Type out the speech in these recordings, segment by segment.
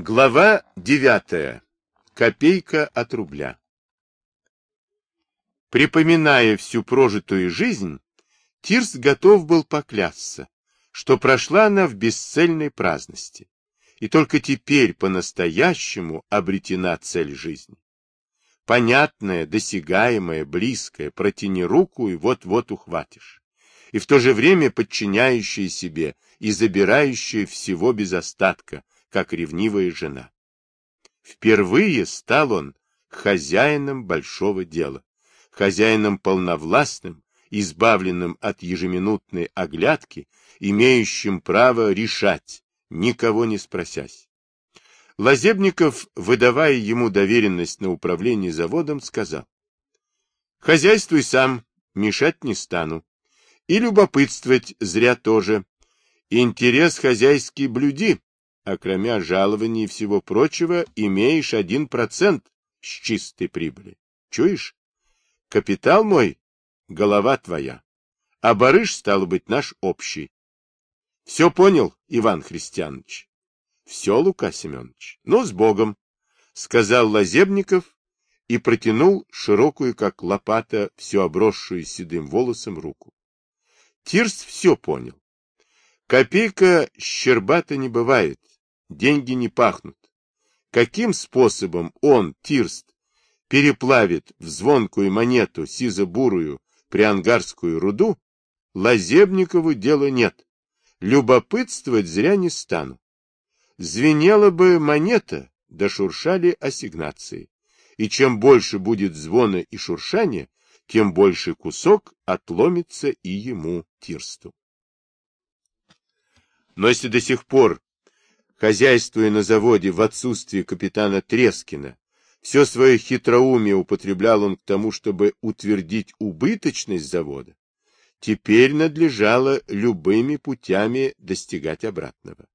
Глава девятая. Копейка от рубля. Припоминая всю прожитую жизнь, Тирс готов был поклясться, что прошла она в бесцельной праздности, и только теперь по-настоящему обретена цель жизни. Понятная, досягаемая, близкая, протяни руку и вот-вот ухватишь, и в то же время подчиняющая себе и забирающая всего без остатка, как ревнивая жена. Впервые стал он хозяином большого дела, хозяином полновластным, избавленным от ежеминутной оглядки, имеющим право решать, никого не спросясь. Лазебников, выдавая ему доверенность на управление заводом, сказал, «Хозяйствуй сам, мешать не стану. И любопытствовать зря тоже. Интерес хозяйский блюди, а кроме жалований и всего прочего, имеешь один процент с чистой прибыли. Чуешь? Капитал мой — голова твоя, а барыш, стало быть, наш общий. Все понял, Иван Христианович? Все, Лука Семенович. Ну, с Богом, — сказал Лазебников и протянул широкую, как лопата, всю обросшую седым волосом руку. Тирс все понял. Копейка щербата не бывает, деньги не пахнут. Каким способом он, Тирст, переплавит в звонкую монету сизо-бурую приангарскую руду, Лазебникову дела нет. Любопытствовать зря не стану. Звенела бы монета, да шуршали ассигнации. И чем больше будет звона и шуршания, тем больше кусок отломится и ему, Тирсту. Но если до сих пор хозяйствуя на заводе в отсутствие капитана Трескина, все свое хитроумие употреблял он к тому, чтобы утвердить убыточность завода, теперь надлежало любыми путями достигать обратного.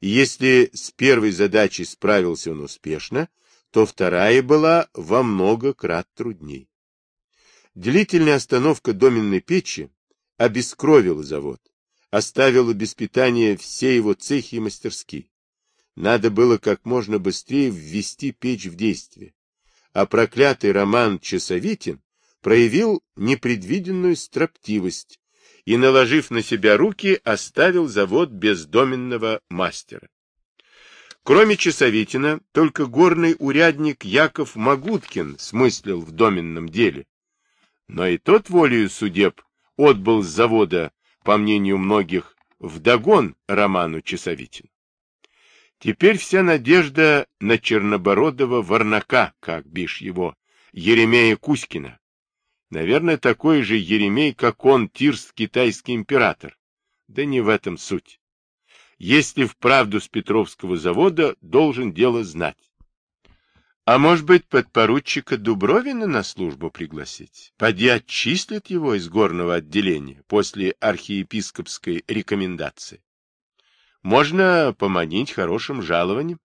И если с первой задачей справился он успешно, то вторая была во много крат трудней. Длительная остановка доменной печи обескровила завод, оставила без питания все его цехи и мастерские. Надо было как можно быстрее ввести печь в действие. А проклятый Роман Часовитин проявил непредвиденную строптивость и, наложив на себя руки, оставил завод без доменного мастера. Кроме Часовитина, только горный урядник Яков Магуткин смыслил в доменном деле. Но и тот волею судеб отбыл с завода по мнению многих, вдогон Роману Часовитину. Теперь вся надежда на чернобородого Варнака, как бишь его, Еремея Кузькина. Наверное, такой же Еремей, как он, Тирс, китайский император. Да не в этом суть. Если вправду с Петровского завода, должен дело знать. А может быть, подпоручика Дубровина на службу пригласить? Поди отчислят его из горного отделения после архиепископской рекомендации. Можно поманить хорошим жалованием.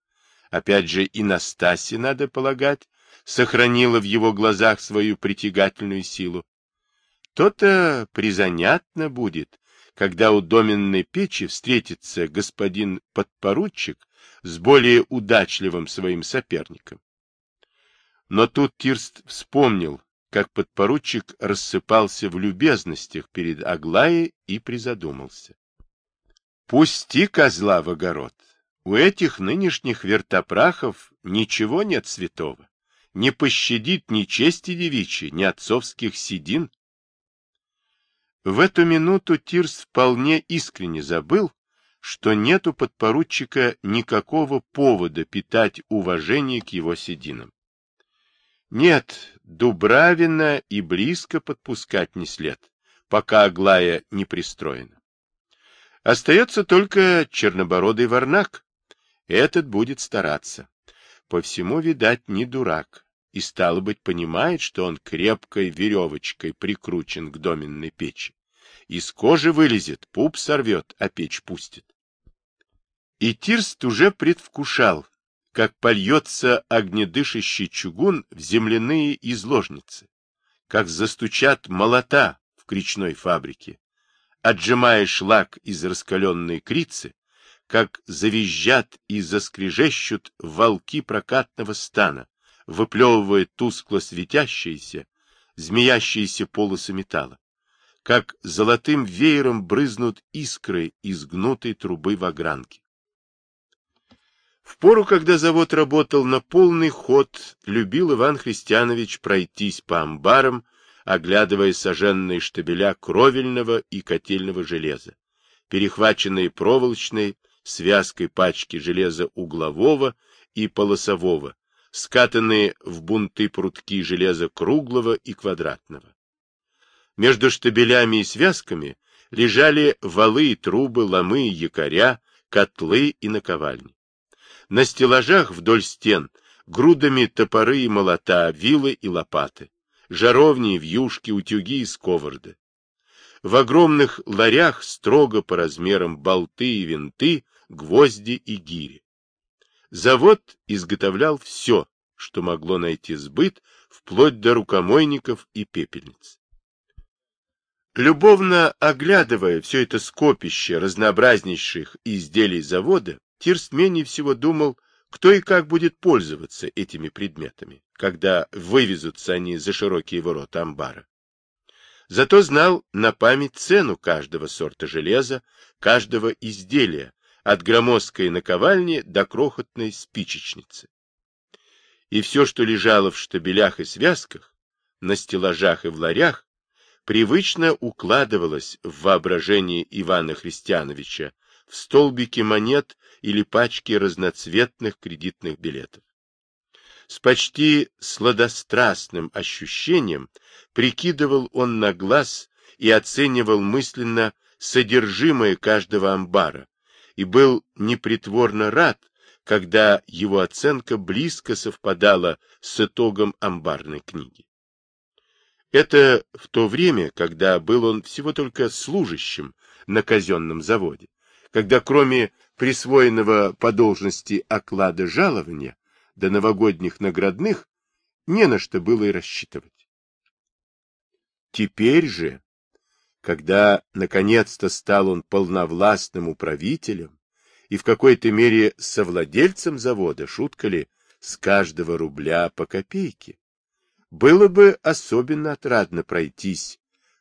Опять же, и Настасья, надо полагать, сохранила в его глазах свою притягательную силу. То-то призанятно будет, когда у доменной печи встретится господин подпоручик с более удачливым своим соперником. Но тут Тирст вспомнил, как подпоручик рассыпался в любезностях перед Аглаей и призадумался. Пусти козла в огород. У этих нынешних вертопрахов ничего нет святого. Не пощадит ни чести девичьей, ни отцовских седин. В эту минуту Тирс вполне искренне забыл, что нет у подпоручика никакого повода питать уважение к его сединам. Нет, Дубравина и близко подпускать не след, пока Аглая не пристроена. Остается только чернобородый варнак. Этот будет стараться. По всему, видать, не дурак, и, стало быть, понимает, что он крепкой веревочкой прикручен к доменной печи. Из кожи вылезет, пуп сорвет, а печь пустит. И Тирст уже предвкушал, как польется огнедышащий чугун в земляные изложницы, как застучат молота в кречной фабрике, отжимая шлак из раскаленной крицы, как завизжат и заскрежещут волки прокатного стана, выплевывая тускло светящиеся, змеящиеся полосы металла, как золотым веером брызнут искры из гнутой трубы в огранке. В пору, когда завод работал на полный ход, любил Иван Христианович пройтись по амбарам, оглядывая сожженные штабеля кровельного и котельного железа, перехваченные проволочной связкой пачки железа углового и полосового, скатанные в бунты прутки железа круглого и квадратного. Между штабелями и связками лежали валы и трубы, ломы и якоря, котлы и наковальни. На стеллажах вдоль стен грудами топоры и молота, вилы и лопаты, жаровни, вьюшки, утюги и сковороды. В огромных ларях строго по размерам болты и винты, гвозди и гири. Завод изготовлял все, что могло найти сбыт, вплоть до рукомойников и пепельниц. Любовно оглядывая все это скопище разнообразнейших изделий завода, Тирст менее всего думал, кто и как будет пользоваться этими предметами, когда вывезутся они за широкие ворота амбара. Зато знал на память цену каждого сорта железа, каждого изделия, от громоздкой наковальни до крохотной спичечницы. И все, что лежало в штабелях и связках, на стеллажах и в ларях, привычно укладывалось в воображении Ивана Христиановича в столбики монет или пачки разноцветных кредитных билетов. С почти сладострастным ощущением прикидывал он на глаз и оценивал мысленно содержимое каждого амбара, и был непритворно рад, когда его оценка близко совпадала с итогом амбарной книги. Это в то время, когда был он всего только служащим на казенном заводе, когда кроме присвоенного по должности оклада жалования до новогодних наградных не на что было и рассчитывать. Теперь же, когда наконец-то стал он полновластным управителем, и в какой-то мере совладельцем завода, шутка ли, с каждого рубля по копейке. Было бы особенно отрадно пройтись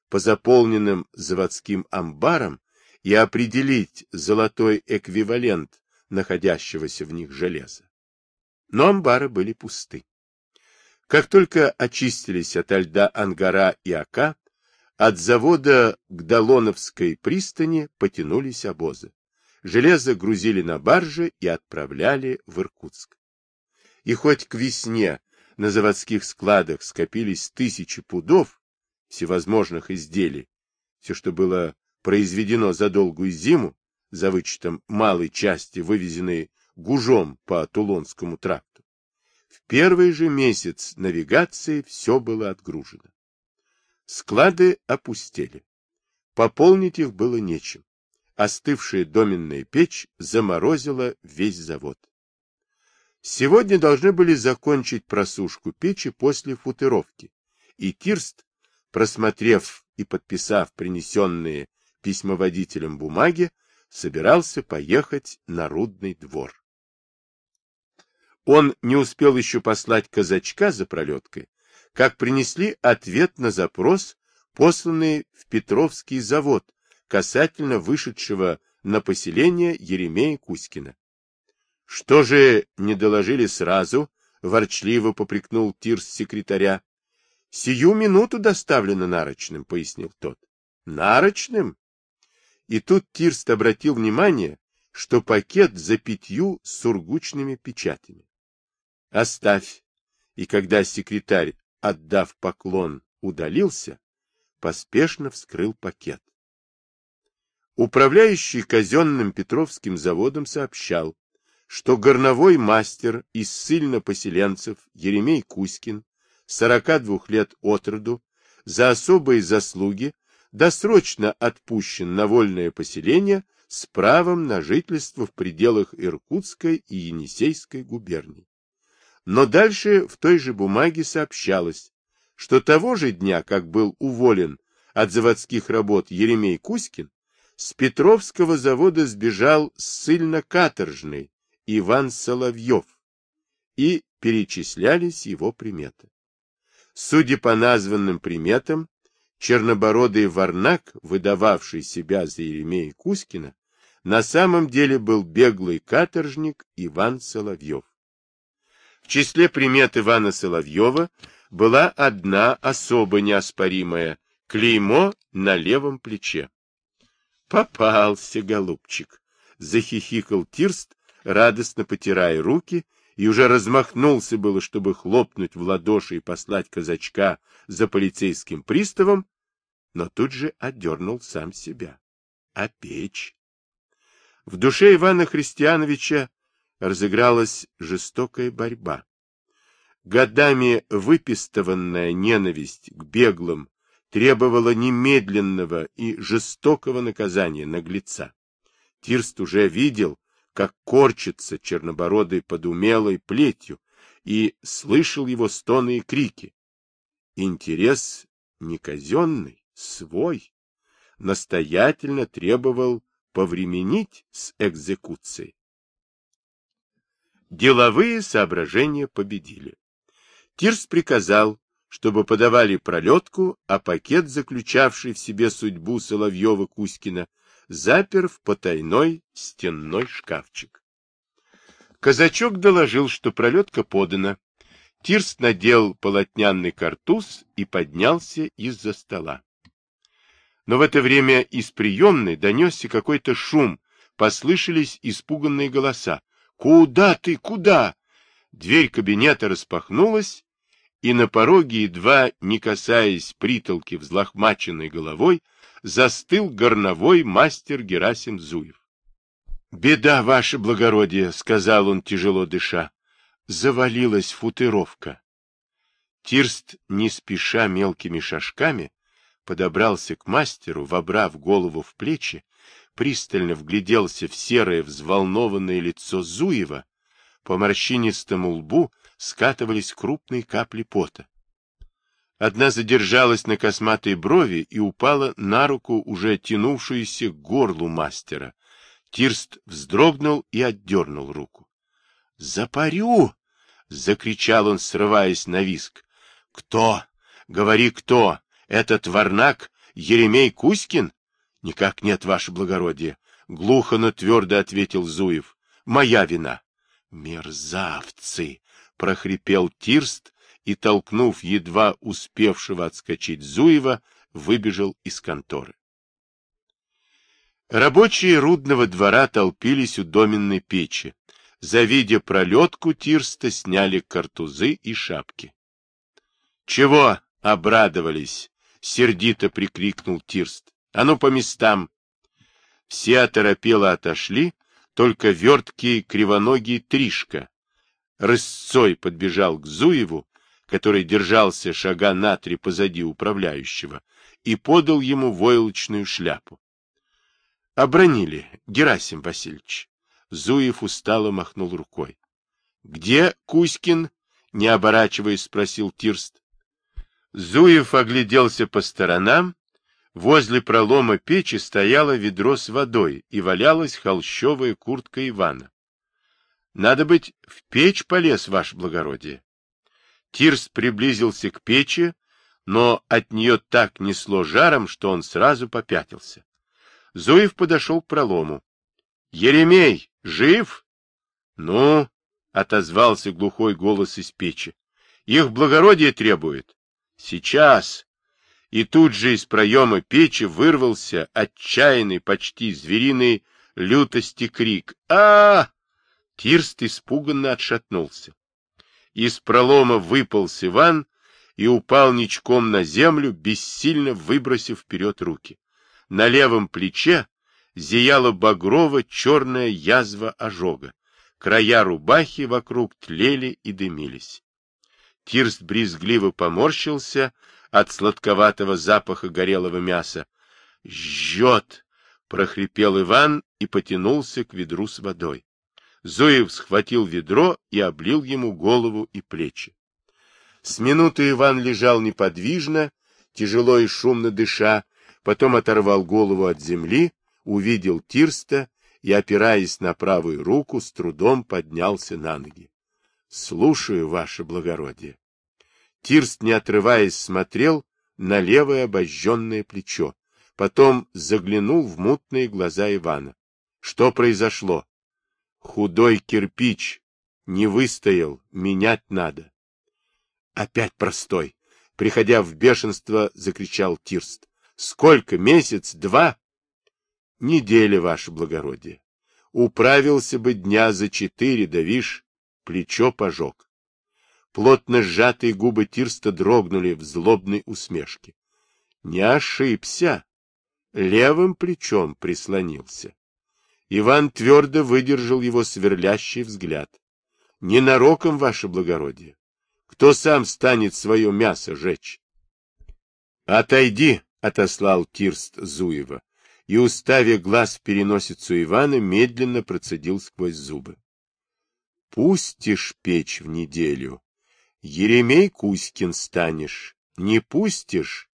по заполненным заводским амбарам и определить золотой эквивалент находящегося в них железа. Но амбары были пусты. Как только очистились от льда Ангара и Ака, от завода к Долоновской пристани потянулись обозы железо грузили на баржи и отправляли в Иркутск. И хоть к весне на заводских складах скопились тысячи пудов всевозможных изделий, все, что было произведено за долгую зиму, за вычетом малой части, вывезенной гужом по Тулонскому тракту, в первый же месяц навигации все было отгружено. Склады опустели. Пополнить их было нечем остывшая доменная печь заморозила весь завод. Сегодня должны были закончить просушку печи после футыровки, и Кирст, просмотрев и подписав принесенные письмоводителем бумаги, собирался поехать на Рудный двор. Он не успел еще послать казачка за пролеткой, как принесли ответ на запрос, посланный в Петровский завод касательно вышедшего на поселение Еремея Кузькина. — Что же не доложили сразу? — ворчливо попрекнул Тирс секретаря. — Сию минуту доставлено нарочным, — пояснил тот. — Нарочным? И тут Тирст обратил внимание, что пакет за пятью сургучными печатями. — Оставь. И когда секретарь, отдав поклон, удалился, поспешно вскрыл пакет. Управляющий казенным Петровским заводом сообщал, что горновой мастер из ссыльно-поселенцев Еремей Кузькин, 42 лет от роду, за особые заслуги досрочно отпущен на вольное поселение с правом на жительство в пределах Иркутской и Енисейской губерний. Но дальше в той же бумаге сообщалось, что того же дня, как был уволен от заводских работ Еремей Кузькин, С Петровского завода сбежал ссыльно-каторжный Иван Соловьев, и перечислялись его приметы. Судя по названным приметам, чернобородый варнак, выдававший себя за Еремея Кузькина, на самом деле был беглый каторжник Иван Соловьев. В числе примет Ивана Соловьева была одна особо неоспоримая — клеймо на левом плече. «Попался, голубчик!» — захихикал Тирст, радостно потирая руки, и уже размахнулся было, чтобы хлопнуть в ладоши и послать казачка за полицейским приставом, но тут же отдернул сам себя. А печь? В душе Ивана Христиановича разыгралась жестокая борьба. Годами выпистыванная ненависть к беглым требовала немедленного и жестокого наказания наглеца. Тирст уже видел, как корчится чернобородый под умелой плетью, и слышал его стоны и крики. Интерес не казенный, свой, настоятельно требовал повременить с экзекуцией. Деловые соображения победили. Тирс приказал, чтобы подавали пролетку, а пакет, заключавший в себе судьбу Соловьева-Кузькина, запер в потайной стенной шкафчик. Казачок доложил, что пролетка подана. Тирс надел полотняный картуз и поднялся из-за стола. Но в это время из приемной донесся какой-то шум, послышались испуганные голоса. «Куда ты? Куда?» Дверь кабинета распахнулась, и на пороге, едва не касаясь притолки взлохмаченной головой, застыл горновой мастер Герасим Зуев. — Беда, ваше благородие, — сказал он, тяжело дыша. Завалилась футыровка. Тирст, не спеша мелкими шажками, подобрался к мастеру, вобрав голову в плечи, пристально вгляделся в серое взволнованное лицо Зуева, по морщинистому лбу скатывались крупные капли пота. Одна задержалась на косматой брови и упала на руку, уже тянувшуюся к горлу мастера. Тирст вздрогнул и отдернул руку. — Запарю! — закричал он, срываясь на виск. — Кто? Говори, кто? Этот варнак Еремей Кузькин? — Никак нет, ваше благородие. Глухо, но твердо ответил Зуев. — Моя вина. — Мерзавцы! — прохрипел Тирст и, толкнув едва успевшего отскочить Зуева, выбежал из конторы. Рабочие рудного двора толпились у доменной печи. Завидя пролетку, Тирста сняли картузы и шапки. — Чего обрадовались? — сердито прикрикнул Тирст. — А ну по местам! Все оторопело отошли, только верткий кривоногий Тришка рысцой подбежал к Зуеву, который держался шага на три позади управляющего, и подал ему войлочную шляпу. — Обронили, Герасим Васильевич. Зуев устало махнул рукой. — Где Кузькин? — не оборачиваясь, спросил Тирст. Зуев огляделся по сторонам. Возле пролома печи стояло ведро с водой и валялась холщовая куртка Ивана. — Надо быть, в печь полез, ваше благородие. Тирс приблизился к печи, но от нее так несло жаром, что он сразу попятился. Зуев подошел к пролому. — Еремей, жив? — Ну, — отозвался глухой голос из печи. — Их благородие требует. — Сейчас. И тут же из проема печи вырвался отчаянный, почти звериный лютости крик. а, -а, -а Тирст испуганно отшатнулся. Из пролома выпал Иван и упал ничком на землю, бессильно выбросив вперед руки. На левом плече зияла багрово черная язва ожога. Края рубахи вокруг тлели и дымились. Тирст брезгливо поморщился от сладковатого запаха горелого мяса. «Жжет!» — прохрипел Иван и потянулся к ведру с водой. Зуев схватил ведро и облил ему голову и плечи. С минуты Иван лежал неподвижно, тяжело и шумно дыша, потом оторвал голову от земли, увидел Тирста и, опираясь на правую руку, с трудом поднялся на ноги. — Слушаю, ваше благородие. Тирст, не отрываясь, смотрел на левое обожженное плечо, потом заглянул в мутные глаза Ивана. Что произошло? Худой кирпич не выстоял, менять надо. Опять простой. Приходя в бешенство, закричал Тирст. Сколько? Месяц? Два? Неделя, ваше благородие. Управился бы дня за четыре, да вишь, плечо пожег. Плотно сжатые губы Тирста дрогнули в злобной усмешке. Не ошибся. Левым плечом прислонился. Иван твердо выдержал его сверлящий взгляд. Ненароком, ваше благородие. Кто сам станет свое мясо жечь? — Отойди, — отослал Кирст Зуева, и, уставя глаз в переносицу Ивана, медленно процедил сквозь зубы. — Пустишь печь в неделю, Еремей Кузькин станешь, не пустишь,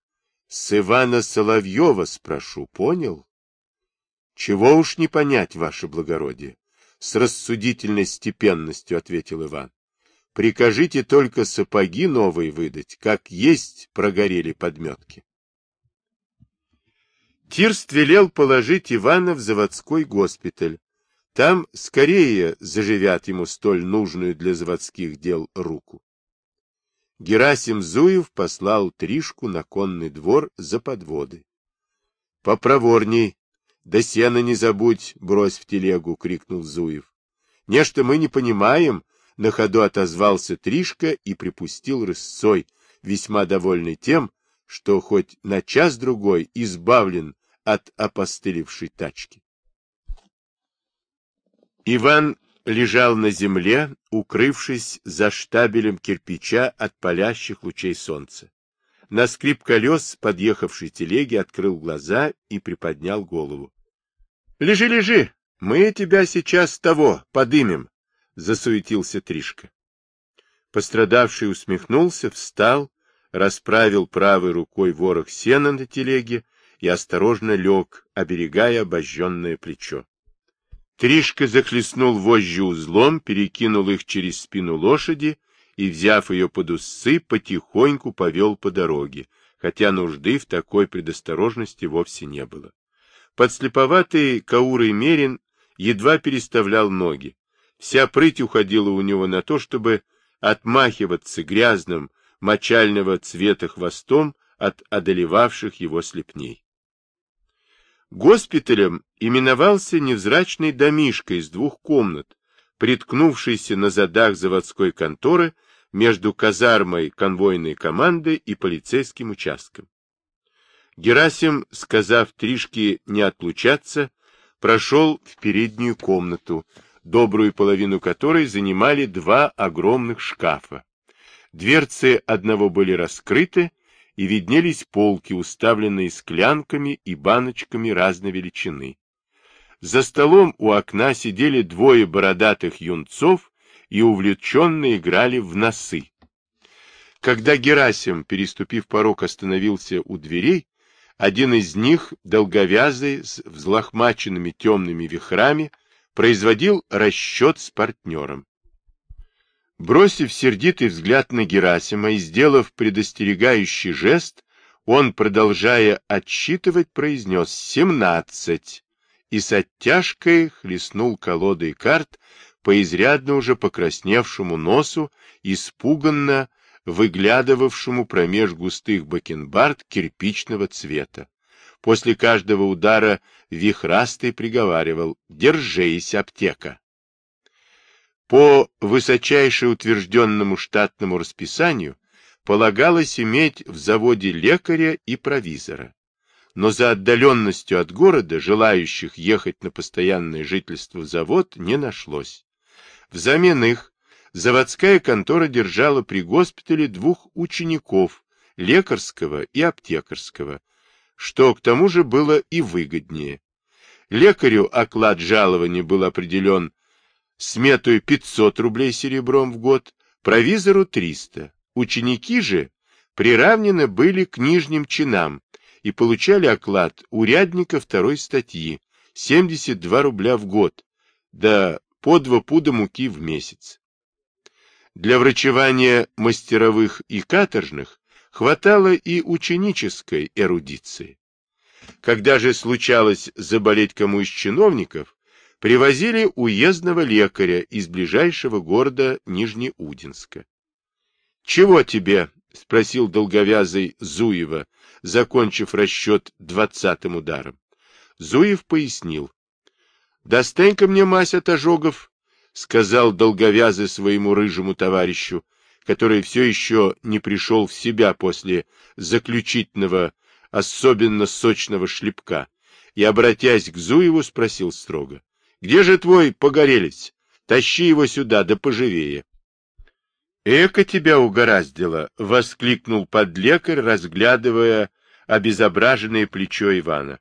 с Ивана Соловьева спрошу, понял? — Чего уж не понять, ваше благородие, — с рассудительной степенностью ответил Иван. Прикажите только сапоги новые выдать, как есть прогорели подметки. Тирст велел положить Ивана в заводской госпиталь. Там скорее заживят ему столь нужную для заводских дел руку. Герасим Зуев послал Тришку на конный двор за подводы. — Попроворней, да сена не забудь, брось в телегу, — крикнул Зуев. — Нечто мы не понимаем, на ходу отозвался Тришка и припустил рысцой, весьма довольный тем, что хоть на час-другой избавлен от опостылевшей тачки. Иван лежал на земле, укрывшись за штабелем кирпича от палящих лучей солнца. На скрип колес подъехавшей телеги открыл глаза и приподнял голову. — Лежи, лежи, мы тебя сейчас того подымем, засуетился Тришка. Пострадавший усмехнулся, встал, расправил правой рукой ворох сена на телеге и осторожно лег, оберегая обожженное плечо. Тришка захлестнул вожжи узлом, перекинул их через спину лошади и, взяв ее под усы, потихоньку повел по дороге, хотя нужды в такой предосторожности вовсе не было. Подслеповатый Каурой Мерин едва переставлял ноги, Вся прыть уходила у него на то, чтобы отмахиваться грязным, мочального цвета хвостом от одолевавших его слепней. Госпиталем именовался невзрачный домишко из двух комнат, приткнувшийся на задах заводской конторы между казармой конвойной команды и полицейским участком. Герасим, сказав Тришке не отлучаться, прошел в переднюю комнату, добрую половину которой занимали два огромных шкафа. Дверцы одного были раскрыты, и виднелись полки, уставленные склянками и баночками разной величины. За столом у окна сидели двое бородатых юнцов и увлеченно играли в носы. Когда Герасим, переступив порог, остановился у дверей, один из них, долговязый, с взлохмаченными темными вихрами, производил расчет с партнером. Бросив сердитый взгляд на Герасима и сделав предостерегающий жест, он, продолжая отсчитывать, произнес «семнадцать» и с оттяжкой хлестнул колодой карт по изрядно уже покрасневшему носу, испуганно выглядывавшему промеж густых бакенбард кирпичного цвета. После каждого удара Вихрастый приговаривал «Держись, аптека!». По высочайше утвержденному штатному расписанию полагалось иметь в заводе лекаря и провизора. Но за отдаленностью от города желающих ехать на постоянное жительство в завод не нашлось. Взамен их заводская контора держала при госпитале двух учеников, лекарского и аптекарского, что к тому же было и выгоднее. Лекарю оклад жалования был определен сметой 500 рублей серебром в год, провизору 300. Ученики же приравнены были к нижним чинам и получали оклад урядника второй статьи, 72 рубля в год, да по два пуда муки в месяц. Для врачевания мастеровых и каторжных хватало и ученической эрудиции. Когда же случалось заболеть кому из чиновников, привозили уездного лекаря из ближайшего города Нижнеудинска. — Чего тебе? — спросил долговязый Зуева, закончив расчет двадцатым ударом. Зуев пояснил. — Достань-ка мне мазь от ожогов, — сказал долговязый своему рыжему товарищу, который все еще не пришел в себя после заключительного, особенно сочного шлепка, и, обратясь к Зуеву, спросил строго. — Где же твой погорелец? Тащи его сюда, да поживее. «Эко тебя угораздило!» — воскликнул подлекарь, разглядывая обезображенное плечо Ивана.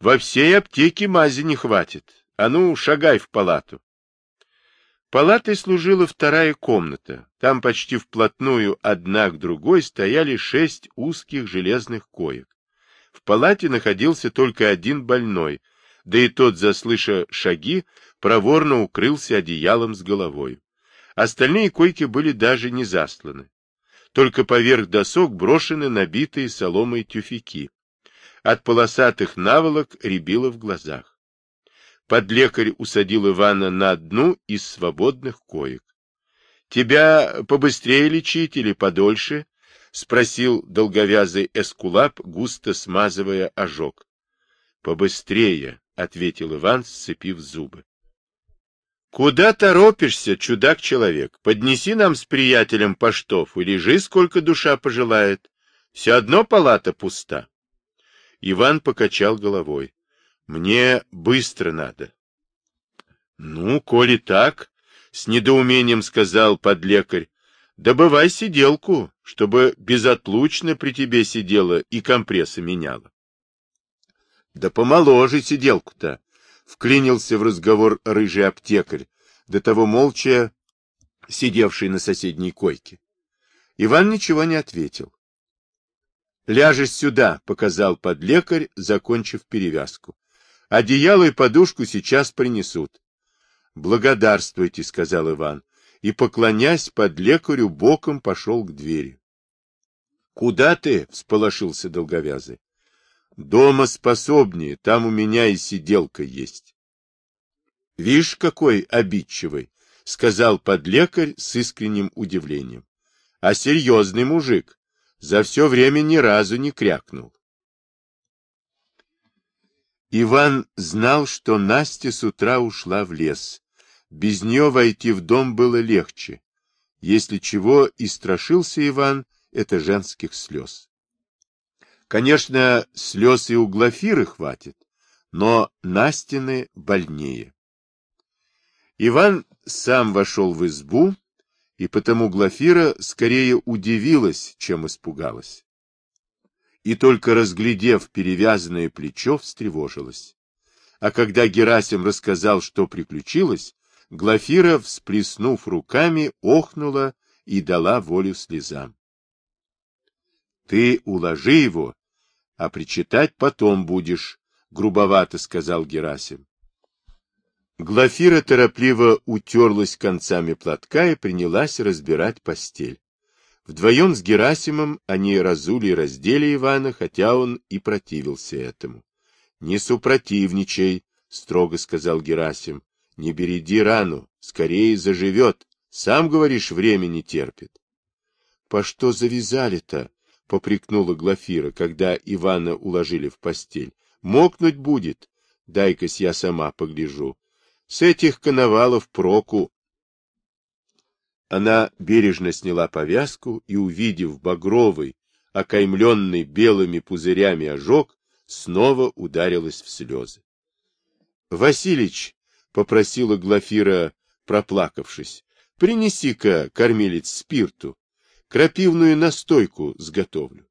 «Во всей аптеке мази не хватит. А ну, шагай в палату!» Палатой служила вторая комната. Там почти вплотную одна к другой стояли шесть узких железных коек. В палате находился только один больной, да и тот, заслыша шаги, проворно укрылся одеялом с головой. Остальные койки были даже не засланы. Только поверх досок брошены набитые соломой тюфяки. От полосатых наволок рябило в глазах. Подлекарь усадил Ивана на одну из свободных коек. — Тебя побыстрее лечить или подольше? — спросил долговязый эскулап, густо смазывая ожог. — Побыстрее, — ответил Иван, сцепив зубы. Куда торопишься, чудак-человек? Поднеси нам с приятелем поштов и лежи, сколько душа пожелает. Все одно палата пуста. Иван покачал головой. Мне быстро надо. Ну, коли так, с недоумением сказал подлекарь, добывай сиделку, чтобы безотлучно при тебе сидела и компрессы меняла. Да помоложе сиделку-то, вклинился в разговор рыжий аптекарь, до того молча сидевший на соседней койке. Иван ничего не ответил. «Ляжешь сюда», — показал подлекарь, закончив перевязку. «Одеяло и подушку сейчас принесут». «Благодарствуйте», — сказал Иван, и, поклонясь под лекарю, боком пошел к двери. «Куда ты?» — всполошился долговязый. Дома способнее, там у меня и сиделка есть. — Вишь, какой обидчивый, — сказал подлекарь с искренним удивлением. — А серьезный мужик, за все время ни разу не крякнул. Иван знал, что Настя с утра ушла в лес. Без нее войти в дом было легче. Если чего и страшился Иван, это женских слез. Конечно, слез и у Глафиры хватит, но Настины больнее. Иван сам вошел в избу, и потому Глафира скорее удивилась, чем испугалась. И только разглядев перевязанное плечо, встревожилась. А когда Герасим рассказал, что приключилось, Глафира, всплеснув руками, охнула и дала волю слезам. — Ты уложи его а причитать потом будешь, — грубовато сказал Герасим. Глафира торопливо утерлась концами платка и принялась разбирать постель. Вдвоем с Герасимом они разули и раздели Ивана, хотя он и противился этому. — Не супротивничай, — строго сказал Герасим. — Не береди рану, скорее заживет. Сам, говоришь, время не терпит. — По что завязали-то? — попрекнула Глафира, когда Ивана уложили в постель. — Мокнуть будет. Дай-кась я сама погляжу. С этих коновалов проку. Она бережно сняла повязку и, увидев багровый, окаймленный белыми пузырями ожог, снова ударилась в слезы. — Василич, — попросила Глафира, проплакавшись, — принеси-ка, кормилец, спирту крапивную настойку сготовлю.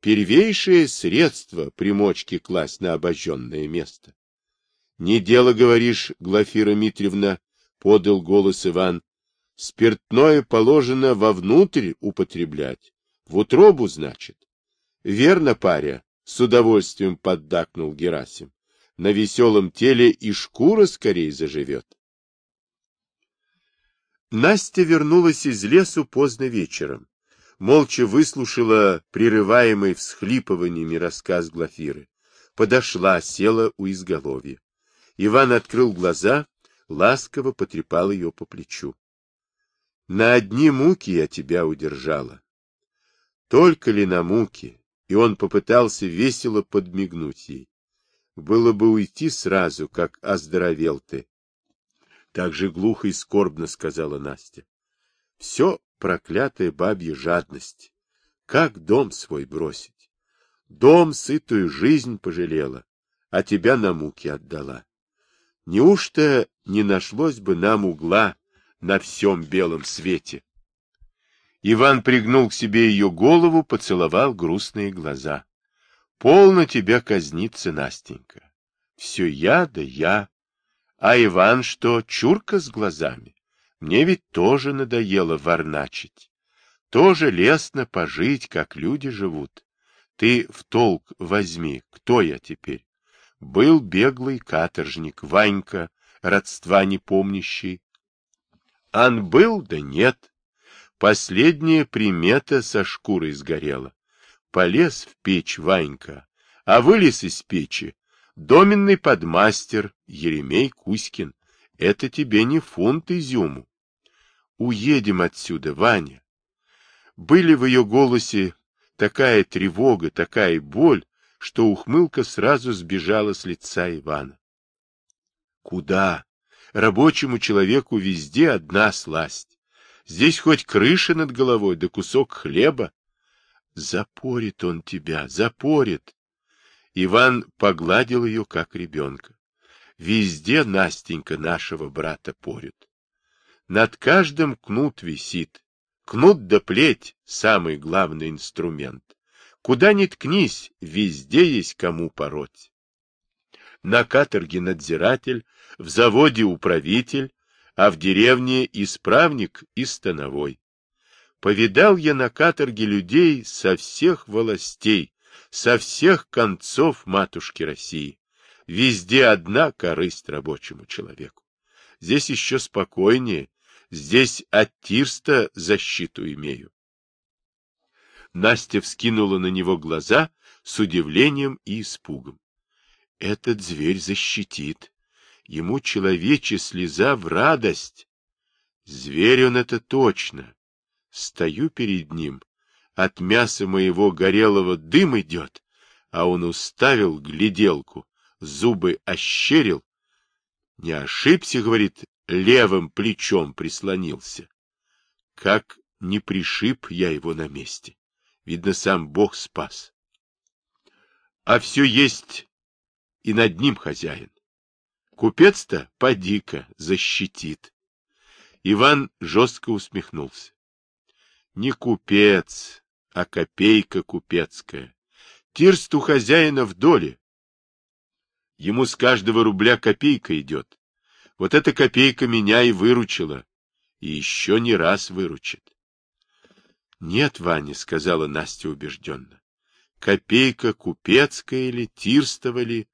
Первейшее средство примочки класть на обожженное место. — Не дело, говоришь, Глафира Митревна, — подал голос Иван. — Спиртное положено вовнутрь употреблять. В утробу, значит. — Верно, паря, — с удовольствием поддакнул Герасим. — на веселом теле и шкура скорее заживет. Настя вернулась из лесу поздно вечером. Молча выслушала прерываемый всхлипываниями рассказ Глафиры. Подошла, села у изголовья. Иван открыл глаза, ласково потрепал ее по плечу. — На одни муки я тебя удержала. Только ли на муки? И он попытался весело подмигнуть ей. Было бы уйти сразу, как оздоровел ты. Так же глухо и скорбно сказала Настя. Все проклятая бабья жадность. Как дом свой бросить? Дом сытую жизнь пожалела, а тебя на муки отдала. Неужто не нашлось бы нам угла на всем белом свете? Иван пригнул к себе ее голову, поцеловал грустные глаза. Полно тебя казниться, Настенька. Все я да я. А Иван что, чурка с глазами? Мне ведь тоже надоело варначить. Тоже лестно пожить, как люди живут. Ты в толк возьми, кто я теперь? Был беглый каторжник, Ванька, родства не помнящий. Ан был, да нет. Последняя примета со шкурой сгорела. Полез в печь Ванька, а вылез из печи доменный подмастер Еремей Кузькин. Это тебе не фунт изюму. Уедем отсюда, Ваня. Были в ее голосе такая тревога, такая боль, что ухмылка сразу сбежала с лица Ивана. Куда? Рабочему человеку везде одна сласть. Здесь хоть крыша над головой, да кусок хлеба. Запорит он тебя, запорит. Иван погладил ее, как ребенка. Везде Настенька нашего брата порют. Над каждым кнут висит. Кнут да плеть — самый главный инструмент. Куда ни ткнись, везде есть кому пороть. На каторге надзиратель, в заводе управитель, а в деревне исправник и становой. Повидал я на каторге людей со всех властей, со всех концов матушки России. Везде одна корысть рабочему человеку. Здесь еще спокойнее, здесь от Тирста защиту имею. Настя вскинула на него глаза с удивлением и испугом. Этот зверь защитит. Ему человече слеза в радость. Зверь он это точно. Стою перед ним, от мяса моего горелого дым идет, а он уставил гляделку, зубы ощерил. Не ошибся, говорит, левым плечом прислонился. Как не пришиб я его на месте. Видно, сам Бог спас. А все есть и над ним хозяин. Купец-то, поди-ка, защитит. Иван жестко усмехнулся. Не купец, а копейка купецкая. Тирст у хозяина в доле. Ему с каждого рубля копейка идет. Вот эта копейка меня и выручила, и еще не раз выручит. — Нет, Ваня, — сказала Настя убежденно. — Копейка купецкая или тирстова ли?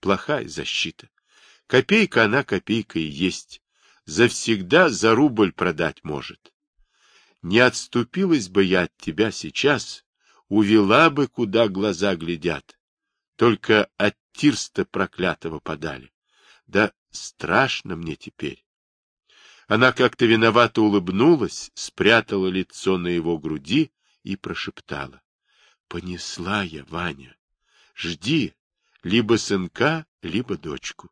Плохая защита. Копейка она копейка и есть. Завсегда за рубль продать может. Не отступилась бы я от тебя сейчас, увела бы, куда глаза глядят. Только от тирста проклятого подали. Да страшно мне теперь. Она как-то виновато улыбнулась, спрятала лицо на его груди и прошептала. — Понесла я, Ваня. Жди либо сынка, либо дочку.